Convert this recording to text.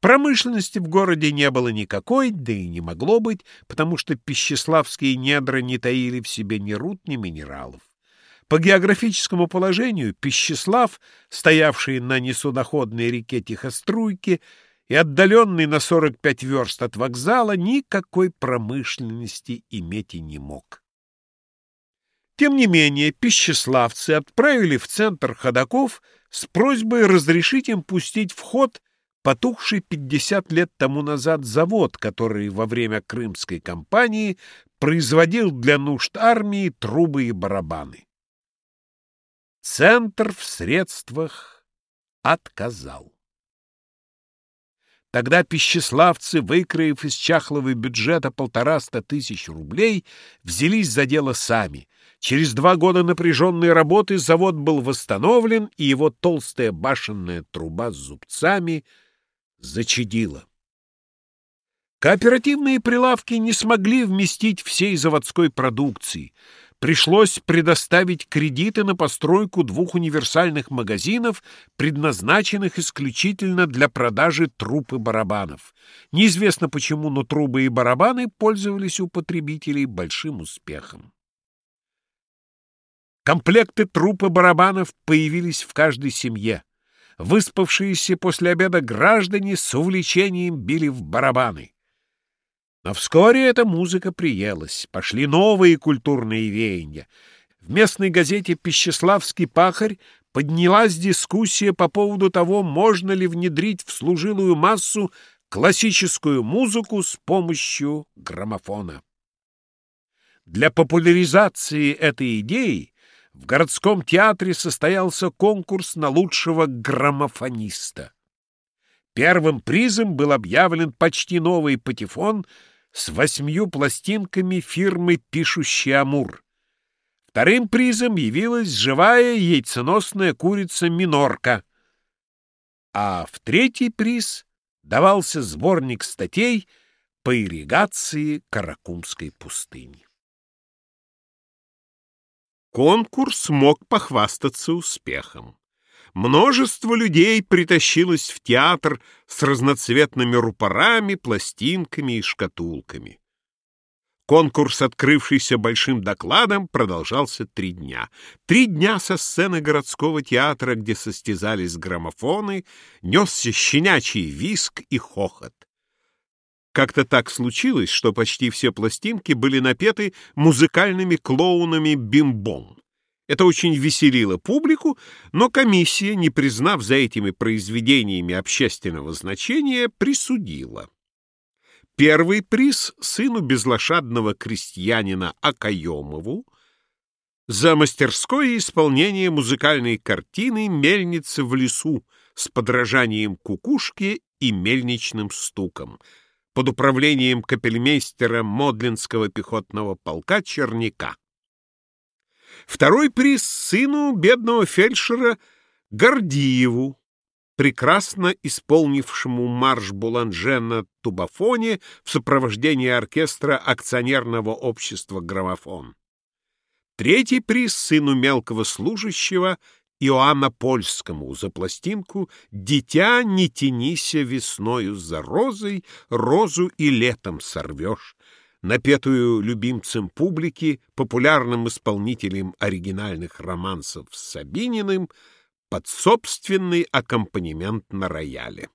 Промышленности в городе не было никакой, да и не могло быть, потому что пищеславские недра не таили в себе ни руд, ни минералов. По географическому положению Пищеслав, стоявший на несудоходной реке Тихоструйки и отдаленный на 45 верст от вокзала, никакой промышленности иметь и не мог. Тем не менее, пищеславцы отправили в центр ходаков с просьбой разрешить им пустить в ход потухший 50 лет тому назад завод, который во время Крымской кампании производил для нужд армии трубы и барабаны. Центр в средствах отказал. Тогда пищеславцы, выкроив из чахлого бюджета полтораста тысяч рублей, взялись за дело сами. Через два года напряженной работы завод был восстановлен, и его толстая башенная труба с зубцами зачадила. Кооперативные прилавки не смогли вместить всей заводской продукции — пришлось предоставить кредиты на постройку двух универсальных магазинов, предназначенных исключительно для продажи труб и барабанов. Неизвестно почему, но трубы и барабаны пользовались у потребителей большим успехом. Комплекты труб и барабанов появились в каждой семье. Выспавшиеся после обеда граждане с увлечением били в барабаны. Но вскоре эта музыка приелась, пошли новые культурные веяния. В местной газете «Пищеславский пахарь» поднялась дискуссия по поводу того, можно ли внедрить в служилую массу классическую музыку с помощью граммофона. Для популяризации этой идеи в городском театре состоялся конкурс на лучшего граммофониста. Первым призом был объявлен почти новый патефон — с восьмью пластинками фирмы «Пишущий Амур». Вторым призом явилась живая яйценосная курица-минорка, а в третий приз давался сборник статей по ирригации Каракумской пустыни. Конкурс мог похвастаться успехом. Множество людей притащилось в театр с разноцветными рупорами, пластинками и шкатулками. Конкурс, открывшийся большим докладом, продолжался три дня. Три дня со сцены городского театра, где состязались граммофоны, несся щенячий виск и хохот. Как-то так случилось, что почти все пластинки были напеты музыкальными клоунами бимбом. Это очень веселило публику, но комиссия, не признав за этими произведениями общественного значения, присудила. Первый приз сыну безлошадного крестьянина Акаемову за мастерское исполнение музыкальной картины «Мельница в лесу» с подражанием кукушки и мельничным стуком под управлением капельмейстера Модлинского пехотного полка Черняка. Второй приз сыну бедного фельдшера Гордиеву, прекрасно исполнившему марш Буланже на тубафоне в сопровождении оркестра акционерного общества «Граммофон». Третий приз сыну мелкого служащего Иоанна Польскому за пластинку «Дитя, не тянися весною за розой, розу и летом сорвешь», напетую любимцем публики, популярным исполнителем оригинальных романсов Сабининым, под собственный аккомпанемент на рояле.